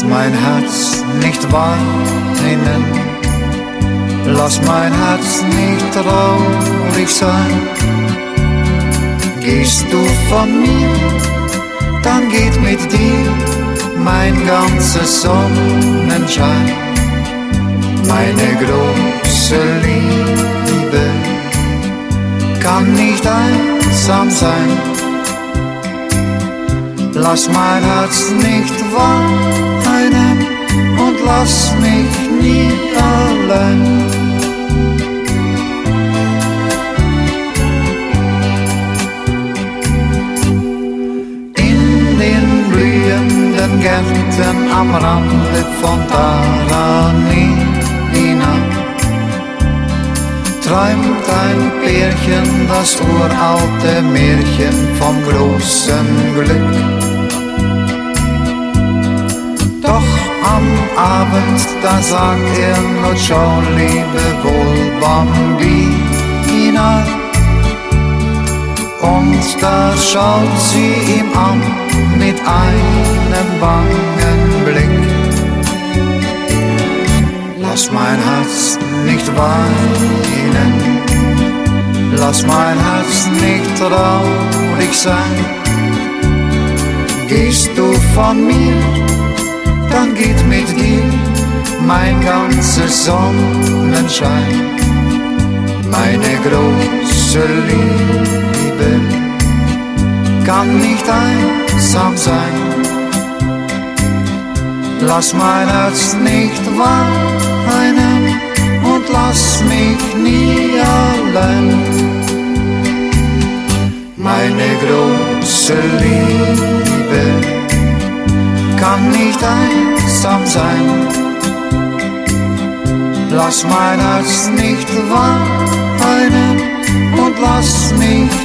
mein Herz nicht weinen, lass mein Herz nicht traurig sein. Gehst du von mir, dann geht mit dir mein ganzes Sonnenschein, meine große Liebe kann nicht einsam sein. Lass mein Herz nicht weinen Gärten am Rande von Taranina träumt ein Pärchen das uralte Märchen vom großen Glück. am Abend, da sagt er nur ciao, liebe wohl, Bambina. Und da schaut sie ihm an einem bangen Blick. Lass mein Herz nicht weinen, lass mein Herz nicht traurig sein. Gehst du von mir, dann geht mit dir mein ganzes Sonnenschein, meine große Liebe kann nicht einsam sein. Lass mein Herz nicht weinen und lass mich nie allein. Meine große Liebe kann nicht einsam sein. Lass mein Herz nicht weinen und lass mich.